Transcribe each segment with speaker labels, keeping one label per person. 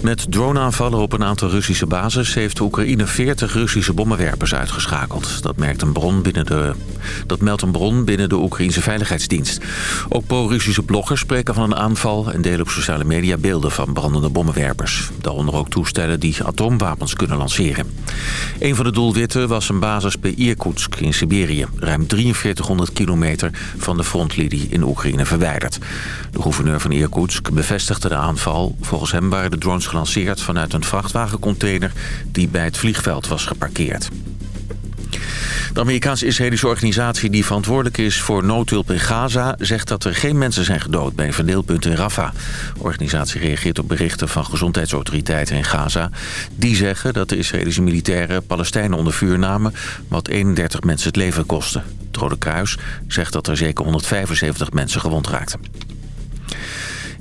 Speaker 1: Met droneaanvallen op een aantal Russische bases... heeft Oekraïne 40 Russische bommenwerpers uitgeschakeld. Dat, merkt een bron binnen de, dat meldt een bron binnen de Oekraïnse Veiligheidsdienst. Ook pro-Russische bloggers spreken van een aanval... en delen op sociale media beelden van brandende bommenwerpers. Daaronder ook toestellen die atoomwapens kunnen lanceren. Een van de doelwitten was een basis bij Irkutsk in Siberië... ruim 4300 kilometer van de frontlinie in Oekraïne verwijderd. De gouverneur van Irkutsk bevestigde de aanval. Volgens hem waren de drones gelanceerd vanuit een vrachtwagencontainer die bij het vliegveld was geparkeerd. De Amerikaans-Israëlische organisatie die verantwoordelijk is voor noodhulp in Gaza... zegt dat er geen mensen zijn gedood bij een verdeelpunt in Rafah. De organisatie reageert op berichten van gezondheidsautoriteiten in Gaza. Die zeggen dat de Israëlische militairen Palestijnen onder vuur namen... wat 31 mensen het leven kostte. Het Rode Kruis zegt dat er zeker 175 mensen gewond raakten.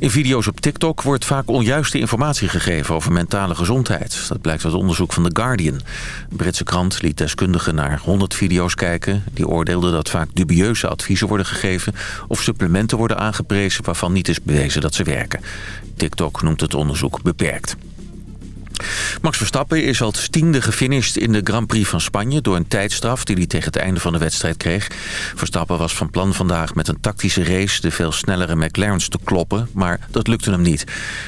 Speaker 1: In video's op TikTok wordt vaak onjuiste informatie gegeven over mentale gezondheid. Dat blijkt uit onderzoek van The Guardian. Britse krant liet deskundigen naar 100 video's kijken. Die oordeelden dat vaak dubieuze adviezen worden gegeven... of supplementen worden aangeprezen waarvan niet is bewezen dat ze werken. TikTok noemt het onderzoek beperkt. Max Verstappen is als tiende gefinished in de Grand Prix van Spanje... door een tijdstraf die hij tegen het einde van de wedstrijd kreeg. Verstappen was van plan vandaag met een tactische race... de veel snellere McLaren's te kloppen, maar dat lukte hem niet.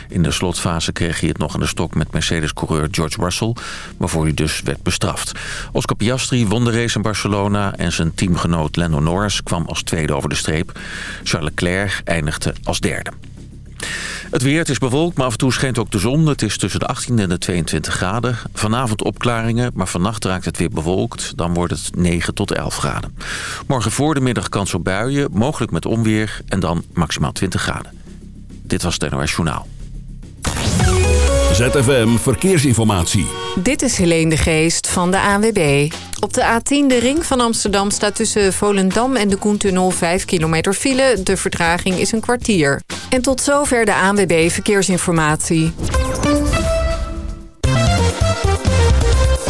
Speaker 1: In de slotfase kreeg hij het nog aan de stok met Mercedes-coureur George Russell... waarvoor hij dus werd bestraft. Oscar Piastri won de race in Barcelona... en zijn teamgenoot Lando Norris kwam als tweede over de streep. Charles Leclerc eindigde als derde. Het weer, is bewolkt, maar af en toe schijnt ook de zon. Het is tussen de 18 en de 22 graden. Vanavond opklaringen, maar vannacht raakt het weer bewolkt. Dan wordt het 9 tot 11 graden. Morgen voor de middag kans op buien, mogelijk met onweer en dan maximaal 20 graden. Dit was het NOS Journaal.
Speaker 2: ZFM Verkeersinformatie.
Speaker 3: Dit is Helene de Geest van de ANWB. Op de A10, de ring van Amsterdam, staat tussen Volendam en de Koentunnel 5 kilometer file. De vertraging is een kwartier. En tot zover de ANWB Verkeersinformatie.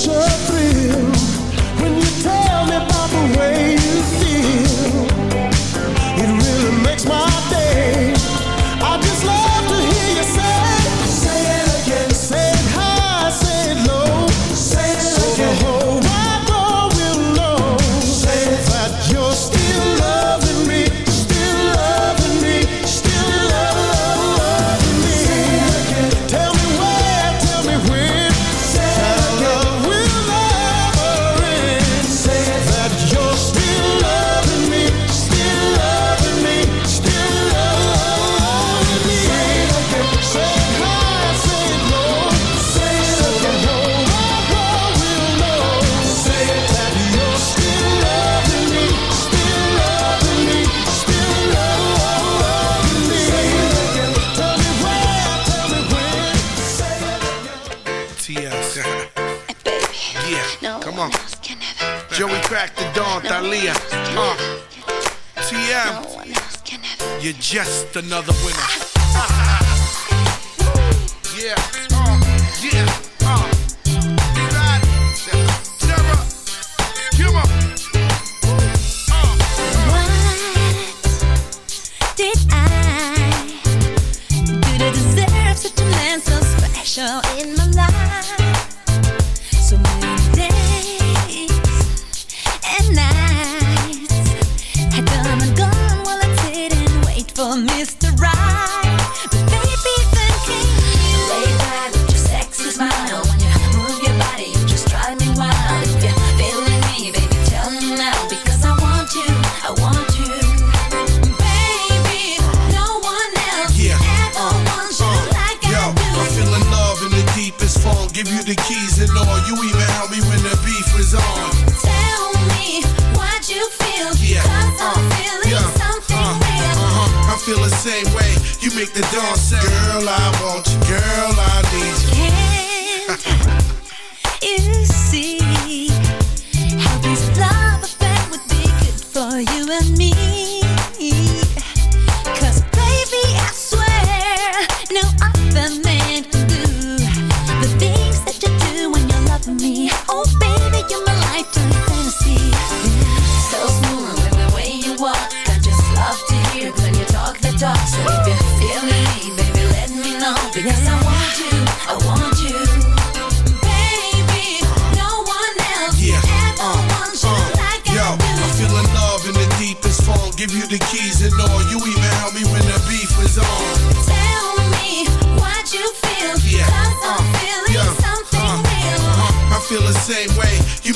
Speaker 4: church.
Speaker 5: Another winner. Make the say, Girl, I want you. Girl, I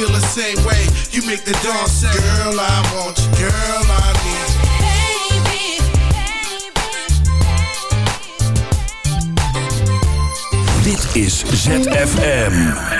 Speaker 5: feel the same way. You make the dog
Speaker 6: say, girl, I want you, girl, I need you. Dit is
Speaker 7: ZFM.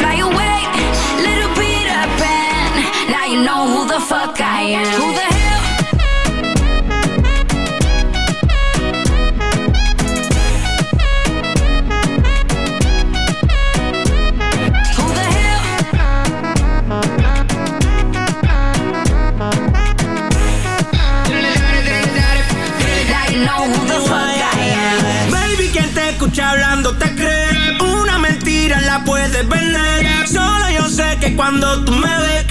Speaker 7: know who the fuck I am. Who the hell?
Speaker 8: hablando te crees Una mentira la puedes vender Solo yo sé que cuando tú me ves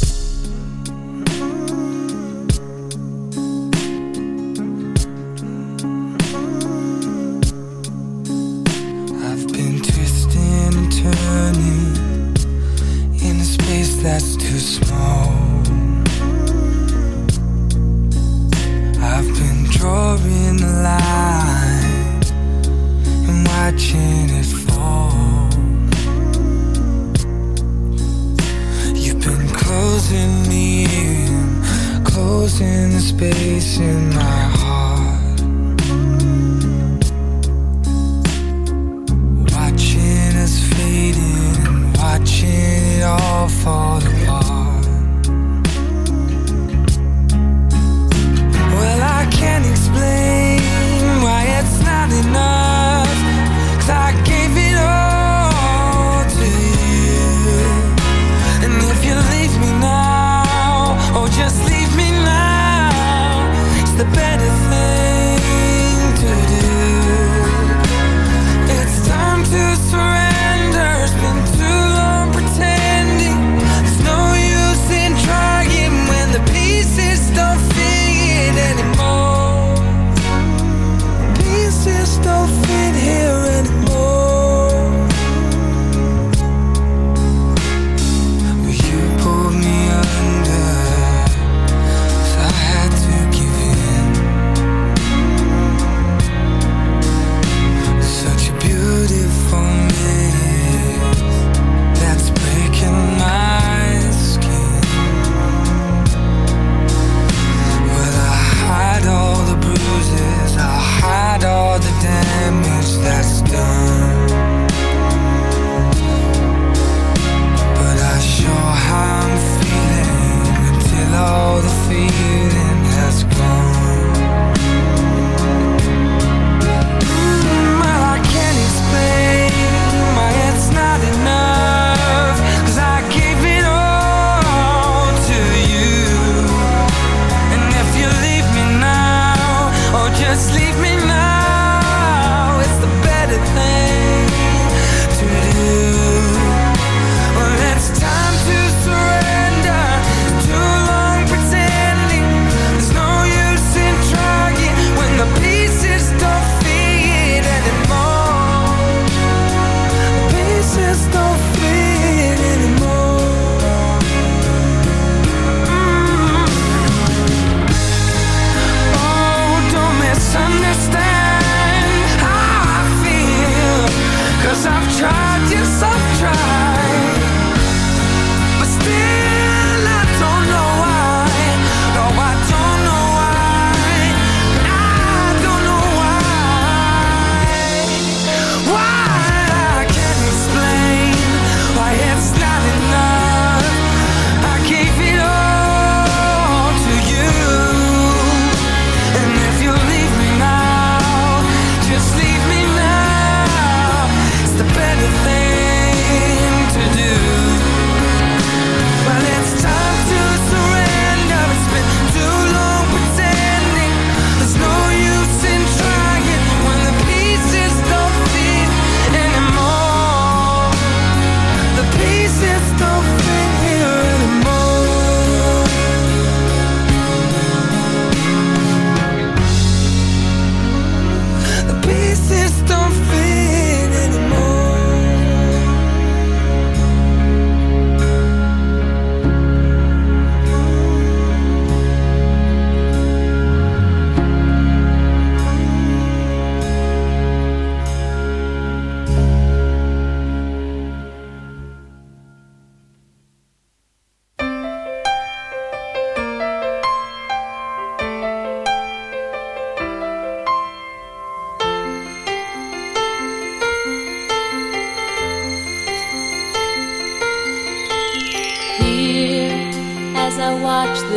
Speaker 4: in the air, closing the space in my heart.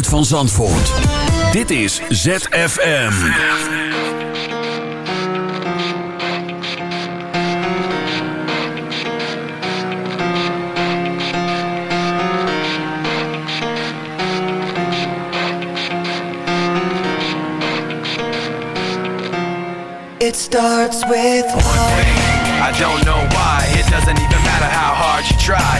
Speaker 2: geluid van Zandvoort. Dit is ZFM.
Speaker 9: It starts with one thing.
Speaker 10: I don't know why, it doesn't even matter how hard you try.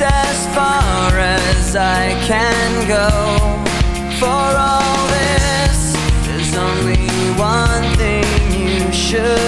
Speaker 9: as far as I can go. For all this, there's only one thing you should